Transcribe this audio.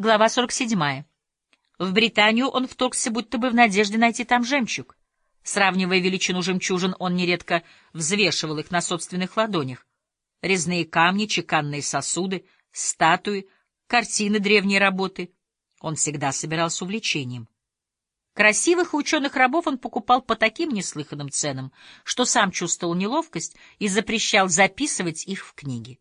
Глава 47. В Британию он вторгся будто бы в надежде найти там жемчуг. Сравнивая величину жемчужин, он нередко взвешивал их на собственных ладонях. Резные камни, чеканные сосуды, статуи, картины древней работы. Он всегда собирался увлечением. Красивых и ученых рабов он покупал по таким неслыханным ценам, что сам чувствовал неловкость и запрещал записывать их в книги.